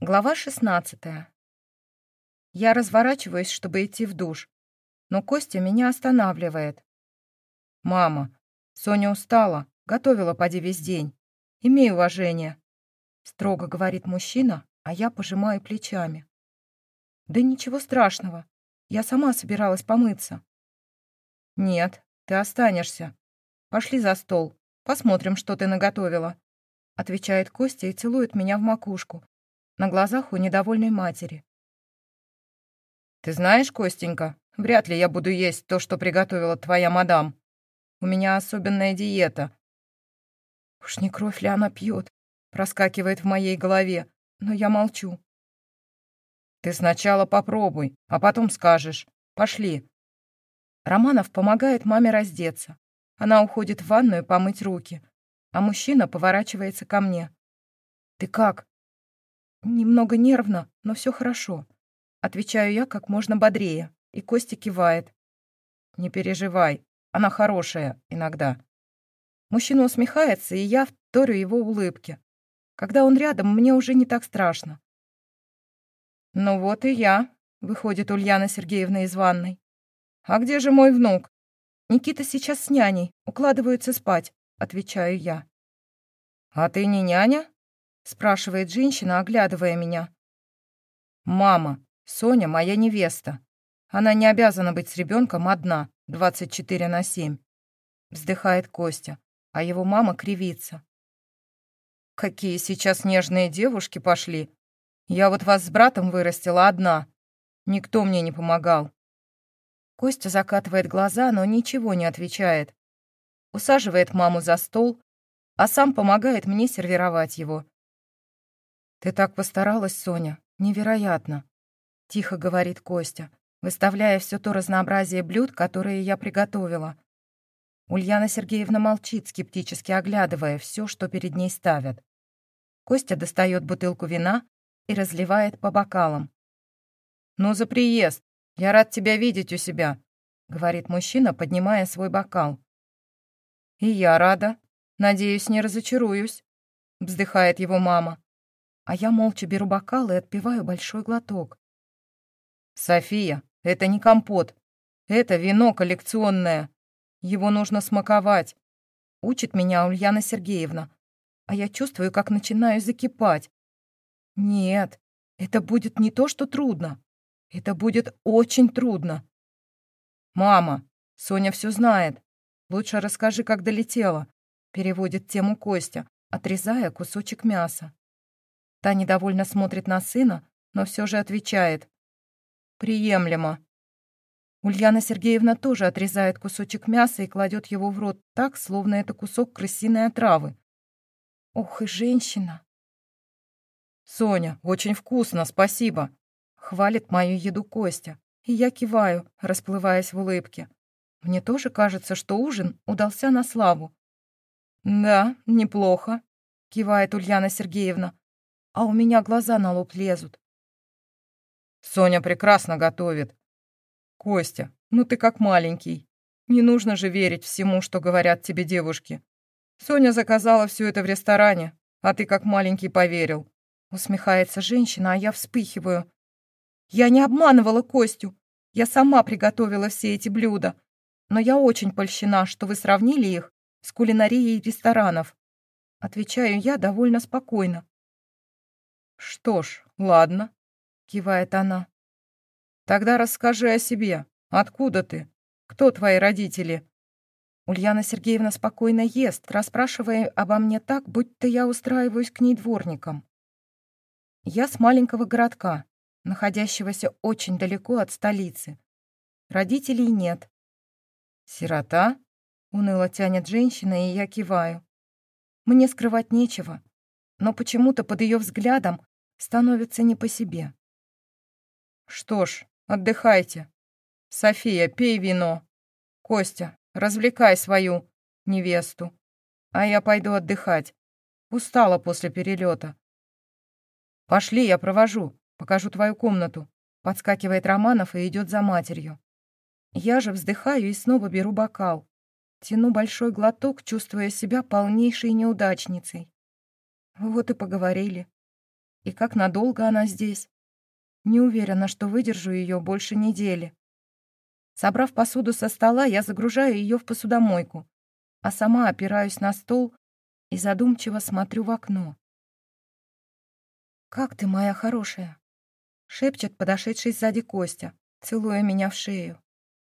Глава 16. Я разворачиваюсь, чтобы идти в душ, но Костя меня останавливает. «Мама, Соня устала, готовила поди весь день. Имей уважение», — строго говорит мужчина, а я пожимаю плечами. «Да ничего страшного, я сама собиралась помыться». «Нет, ты останешься. Пошли за стол, посмотрим, что ты наготовила», — отвечает Костя и целует меня в макушку, на глазах у недовольной матери. «Ты знаешь, Костенька, вряд ли я буду есть то, что приготовила твоя мадам. У меня особенная диета». Уж не кровь ли она пьет? Проскакивает в моей голове, но я молчу. «Ты сначала попробуй, а потом скажешь. Пошли». Романов помогает маме раздеться. Она уходит в ванную помыть руки, а мужчина поворачивается ко мне. «Ты как?» «Немного нервно, но все хорошо», — отвечаю я как можно бодрее, и Костя кивает. «Не переживай, она хорошая иногда». Мужчина усмехается, и я вторю его улыбке. Когда он рядом, мне уже не так страшно. «Ну вот и я», — выходит Ульяна Сергеевна из ванной. «А где же мой внук?» «Никита сейчас с няней, укладываются спать», — отвечаю я. «А ты не няня?» Спрашивает женщина, оглядывая меня. «Мама, Соня моя невеста. Она не обязана быть с ребенком одна, 24 на 7», вздыхает Костя, а его мама кривится. «Какие сейчас нежные девушки пошли. Я вот вас с братом вырастила одна. Никто мне не помогал». Костя закатывает глаза, но ничего не отвечает. Усаживает маму за стол, а сам помогает мне сервировать его. «Ты так постаралась, Соня. Невероятно!» — тихо говорит Костя, выставляя все то разнообразие блюд, которые я приготовила. Ульяна Сергеевна молчит, скептически оглядывая все, что перед ней ставят. Костя достает бутылку вина и разливает по бокалам. «Ну, за приезд! Я рад тебя видеть у себя!» — говорит мужчина, поднимая свой бокал. «И я рада. Надеюсь, не разочаруюсь», — вздыхает его мама а я молча беру бокал и отпиваю большой глоток. «София, это не компот. Это вино коллекционное. Его нужно смаковать», — учит меня Ульяна Сергеевна. А я чувствую, как начинаю закипать. «Нет, это будет не то, что трудно. Это будет очень трудно». «Мама, Соня все знает. Лучше расскажи, как долетела», — переводит тему Костя, отрезая кусочек мяса. Та недовольно смотрит на сына, но все же отвечает. «Приемлемо». Ульяна Сергеевна тоже отрезает кусочек мяса и кладет его в рот так, словно это кусок крысиной отравы. Ох и женщина. «Соня, очень вкусно, спасибо!» Хвалит мою еду Костя, и я киваю, расплываясь в улыбке. Мне тоже кажется, что ужин удался на славу. «Да, неплохо», — кивает Ульяна Сергеевна, а у меня глаза на лоб лезут. Соня прекрасно готовит. Костя, ну ты как маленький. Не нужно же верить всему, что говорят тебе девушки. Соня заказала все это в ресторане, а ты как маленький поверил. Усмехается женщина, а я вспыхиваю. Я не обманывала Костю. Я сама приготовила все эти блюда. Но я очень польщена, что вы сравнили их с кулинарией ресторанов. Отвечаю я довольно спокойно. «Что ж, ладно», — кивает она. «Тогда расскажи о себе. Откуда ты? Кто твои родители?» Ульяна Сергеевна спокойно ест, расспрашивая обо мне так, будто я устраиваюсь к ней дворником. Я с маленького городка, находящегося очень далеко от столицы. Родителей нет. «Сирота?» — уныло тянет женщина, и я киваю. Мне скрывать нечего, но почему-то под ее взглядом становится не по себе. «Что ж, отдыхайте. София, пей вино. Костя, развлекай свою невесту. А я пойду отдыхать. Устала после перелета. Пошли, я провожу, покажу твою комнату. Подскакивает Романов и идет за матерью. Я же вздыхаю и снова беру бокал. Тяну большой глоток, чувствуя себя полнейшей неудачницей. Вот и поговорили. И как надолго она здесь? Не уверена, что выдержу ее больше недели. Собрав посуду со стола, я загружаю ее в посудомойку, а сама опираюсь на стол и задумчиво смотрю в окно. «Как ты, моя хорошая?» — шепчет подошедший сзади Костя, целуя меня в шею.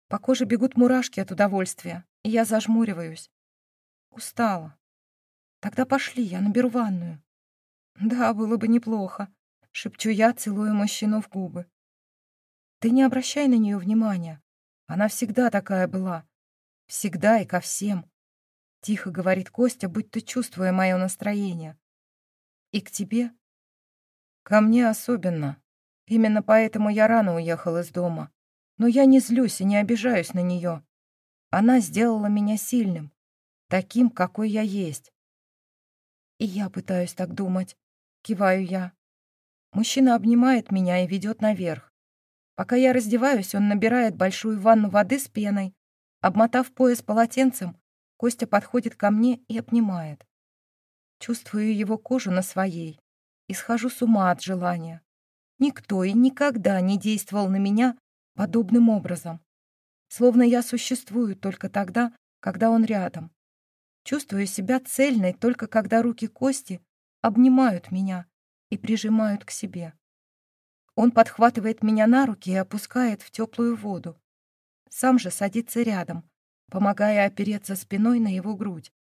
По коже бегут мурашки от удовольствия, и я зажмуриваюсь. Устала. Тогда пошли, я наберу ванную. Да, было бы неплохо, шепчу я, целуя мужчину в губы. Ты не обращай на нее внимания. Она всегда такая была. Всегда и ко всем. Тихо говорит Костя, будто чувствуя мое настроение. И к тебе? Ко мне особенно. Именно поэтому я рано уехал из дома. Но я не злюсь и не обижаюсь на нее. Она сделала меня сильным, таким, какой я есть. И я пытаюсь так думать. Киваю я. Мужчина обнимает меня и ведет наверх. Пока я раздеваюсь, он набирает большую ванну воды с пеной. Обмотав пояс полотенцем, Костя подходит ко мне и обнимает. Чувствую его кожу на своей и схожу с ума от желания. Никто и никогда не действовал на меня подобным образом. Словно я существую только тогда, когда он рядом. Чувствую себя цельной только когда руки Кости обнимают меня и прижимают к себе. Он подхватывает меня на руки и опускает в теплую воду. Сам же садится рядом, помогая опереться спиной на его грудь.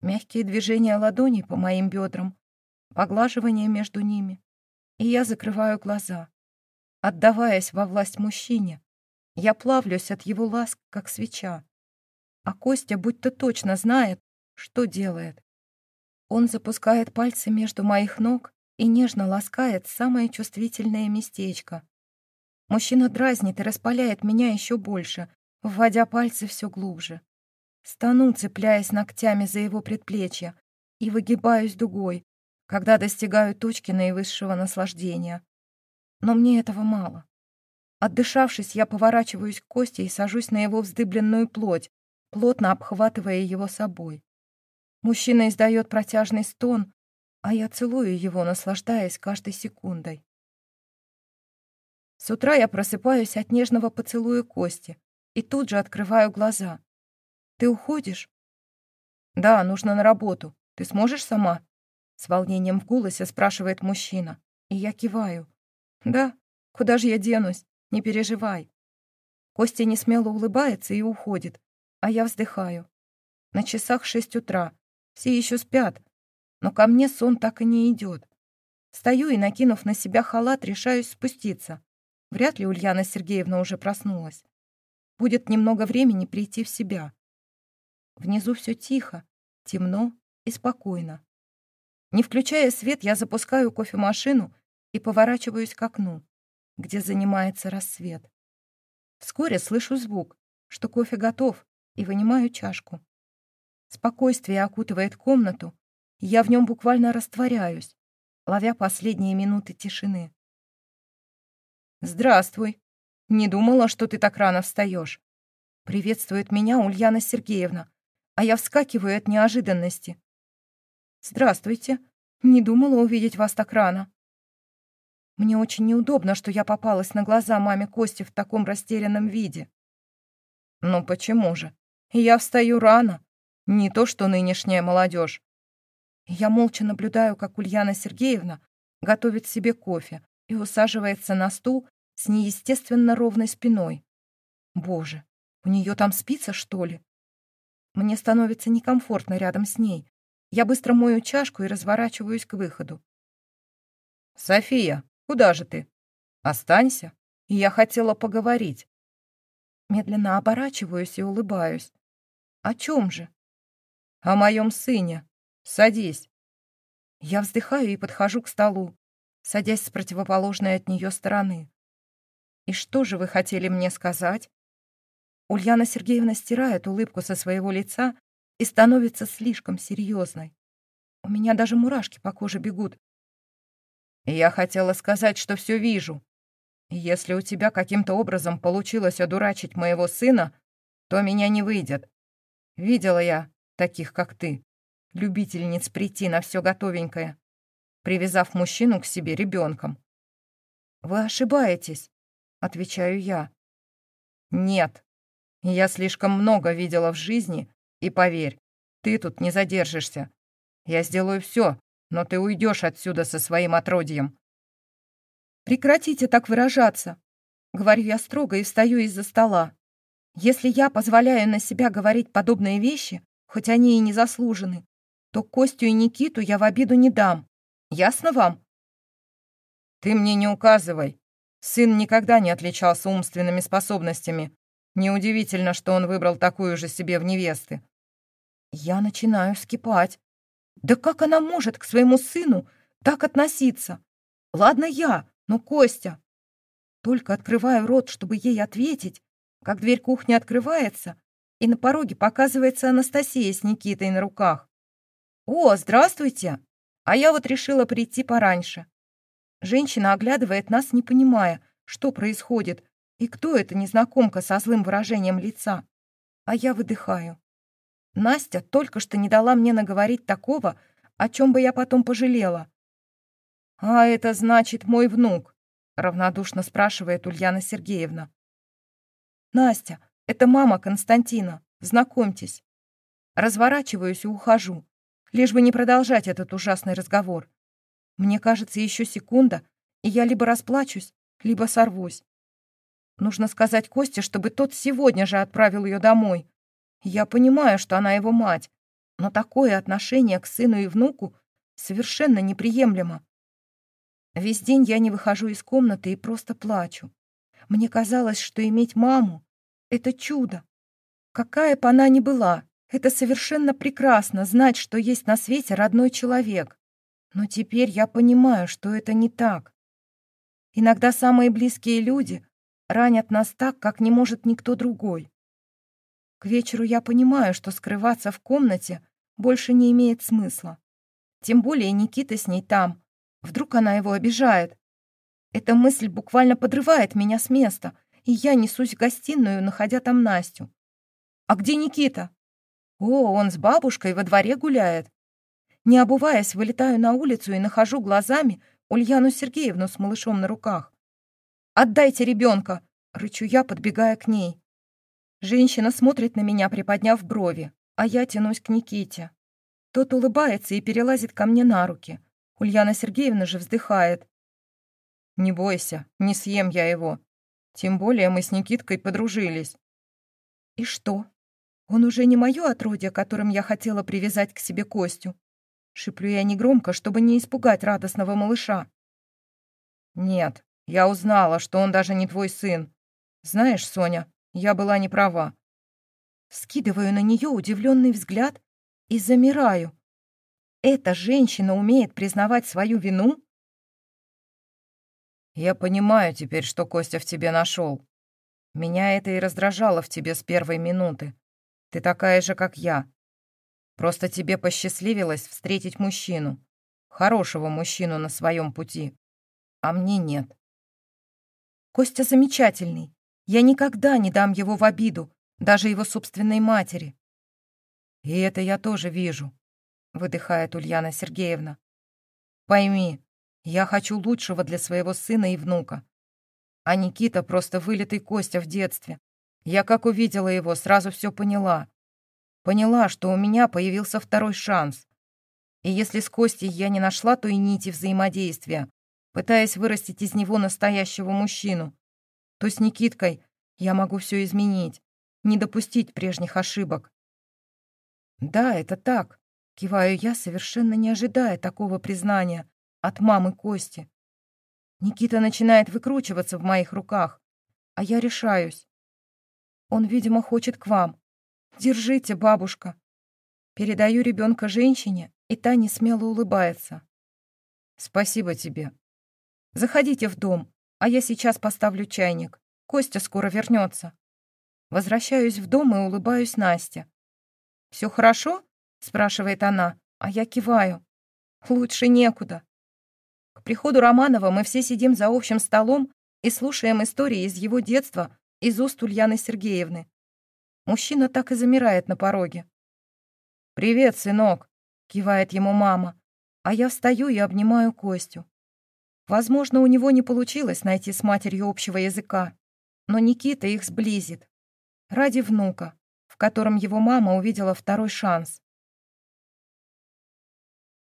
Мягкие движения ладоней по моим бедрам, поглаживание между ними, и я закрываю глаза. Отдаваясь во власть мужчине, я плавлюсь от его ласк, как свеча. А Костя будто точно знает, что делает. Он запускает пальцы между моих ног и нежно ласкает самое чувствительное местечко. Мужчина дразнит и распаляет меня еще больше, вводя пальцы все глубже. Стану, цепляясь ногтями за его предплечье, и выгибаюсь дугой, когда достигаю точки наивысшего наслаждения. Но мне этого мало. Отдышавшись, я поворачиваюсь к Косте и сажусь на его вздыбленную плоть, плотно обхватывая его собой. Мужчина издает протяжный стон, а я целую его, наслаждаясь каждой секундой. С утра я просыпаюсь от нежного поцелуя Кости и тут же открываю глаза. «Ты уходишь?» «Да, нужно на работу. Ты сможешь сама?» С волнением в голосе спрашивает мужчина, и я киваю. «Да, куда же я денусь? Не переживай». Костя не смело улыбается и уходит, а я вздыхаю. На часах шесть утра. Все еще спят, но ко мне сон так и не идет. Стою и, накинув на себя халат, решаюсь спуститься. Вряд ли Ульяна Сергеевна уже проснулась. Будет немного времени прийти в себя. Внизу все тихо, темно и спокойно. Не включая свет, я запускаю кофемашину и поворачиваюсь к окну, где занимается рассвет. Вскоре слышу звук, что кофе готов, и вынимаю чашку. Спокойствие окутывает комнату, и я в нем буквально растворяюсь, ловя последние минуты тишины. «Здравствуй. Не думала, что ты так рано встаешь. Приветствует меня Ульяна Сергеевна, а я вскакиваю от неожиданности. «Здравствуйте. Не думала увидеть вас так рано». Мне очень неудобно, что я попалась на глаза маме Кости в таком растерянном виде. «Ну почему же? Я встаю рано. Не то, что нынешняя молодежь. Я молча наблюдаю, как Ульяна Сергеевна готовит себе кофе и усаживается на стул с неестественно ровной спиной. Боже, у нее там спится, что ли? Мне становится некомфортно рядом с ней. Я быстро мою чашку и разворачиваюсь к выходу. «София, куда же ты? Останься. Я хотела поговорить». Медленно оборачиваюсь и улыбаюсь. «О чем же?» «О моем сыне. Садись». Я вздыхаю и подхожу к столу, садясь с противоположной от нее стороны. «И что же вы хотели мне сказать?» Ульяна Сергеевна стирает улыбку со своего лица и становится слишком серьезной. У меня даже мурашки по коже бегут. «Я хотела сказать, что все вижу. Если у тебя каким-то образом получилось одурачить моего сына, то меня не выйдет. Видела я таких, как ты, любительниц прийти на все готовенькое. привязав мужчину к себе ребенком. «Вы ошибаетесь», — отвечаю я. «Нет, я слишком много видела в жизни, и поверь, ты тут не задержишься. Я сделаю все, но ты уйдешь отсюда со своим отродьем». «Прекратите так выражаться», — говорю я строго и встаю из-за стола. «Если я позволяю на себя говорить подобные вещи, хоть они и не заслужены, то Костю и Никиту я в обиду не дам. Ясно вам?» «Ты мне не указывай. Сын никогда не отличался умственными способностями. Неудивительно, что он выбрал такую же себе в невесты». Я начинаю вскипать. Да как она может к своему сыну так относиться? Ладно я, но Костя. Только открываю рот, чтобы ей ответить, как дверь кухни открывается, и на пороге показывается Анастасия с Никитой на руках. «О, здравствуйте! А я вот решила прийти пораньше». Женщина оглядывает нас, не понимая, что происходит, и кто эта незнакомка со злым выражением лица. А я выдыхаю. Настя только что не дала мне наговорить такого, о чем бы я потом пожалела. «А это значит мой внук?» — равнодушно спрашивает Ульяна Сергеевна. «Настя, это мама Константина. Знакомьтесь». Разворачиваюсь и ухожу, лишь бы не продолжать этот ужасный разговор. Мне кажется, еще секунда, и я либо расплачусь, либо сорвусь. Нужно сказать Косте, чтобы тот сегодня же отправил ее домой. Я понимаю, что она его мать, но такое отношение к сыну и внуку совершенно неприемлемо. Весь день я не выхожу из комнаты и просто плачу. Мне казалось, что иметь маму — это чудо. Какая бы она ни была, это совершенно прекрасно знать, что есть на свете родной человек. Но теперь я понимаю, что это не так. Иногда самые близкие люди ранят нас так, как не может никто другой. К вечеру я понимаю, что скрываться в комнате больше не имеет смысла. Тем более Никита с ней там. Вдруг она его обижает. Эта мысль буквально подрывает меня с места, и я несусь в гостиную, находя там Настю. «А где Никита?» «О, он с бабушкой во дворе гуляет». Не обуваясь, вылетаю на улицу и нахожу глазами Ульяну Сергеевну с малышом на руках. «Отдайте ребенка!» — рычу я, подбегая к ней. Женщина смотрит на меня, приподняв брови, а я тянусь к Никите. Тот улыбается и перелазит ко мне на руки. Ульяна Сергеевна же вздыхает. «Не бойся, не съем я его. Тем более мы с Никиткой подружились». «И что? Он уже не мое отродье, которым я хотела привязать к себе Костю?» Шиплю я негромко, чтобы не испугать радостного малыша. «Нет, я узнала, что он даже не твой сын. Знаешь, Соня, я была не права. Скидываю на нее удивленный взгляд и замираю. Эта женщина умеет признавать свою вину? Я понимаю теперь, что Костя в тебе нашел. Меня это и раздражало в тебе с первой минуты. Ты такая же, как я. Просто тебе посчастливилось встретить мужчину. Хорошего мужчину на своем пути. А мне нет. Костя замечательный. Я никогда не дам его в обиду, даже его собственной матери. И это я тоже вижу, выдыхает Ульяна Сергеевна. Пойми, я хочу лучшего для своего сына и внука. А Никита просто вылитый Костя в детстве. Я как увидела его, сразу все поняла. Поняла, что у меня появился второй шанс. И если с Костей я не нашла той нити взаимодействия, пытаясь вырастить из него настоящего мужчину, то с Никиткой я могу все изменить, не допустить прежних ошибок. Да, это так, киваю я, совершенно не ожидая такого признания от мамы Кости. Никита начинает выкручиваться в моих руках, а я решаюсь. Он, видимо, хочет к вам. Держите, бабушка. Передаю ребенка женщине, и та не смело улыбается. Спасибо тебе. Заходите в дом, а я сейчас поставлю чайник. Костя скоро вернется. Возвращаюсь в дом и улыбаюсь Насте. «Все хорошо?» — спрашивает она, а я киваю. «Лучше некуда». Приходу Романова мы все сидим за общим столом и слушаем истории из его детства из уст Ульяны Сергеевны. Мужчина так и замирает на пороге. «Привет, сынок», — кивает ему мама. А я встаю и обнимаю Костю. Возможно, у него не получилось найти с матерью общего языка, но Никита их сблизит. Ради внука, в котором его мама увидела второй шанс.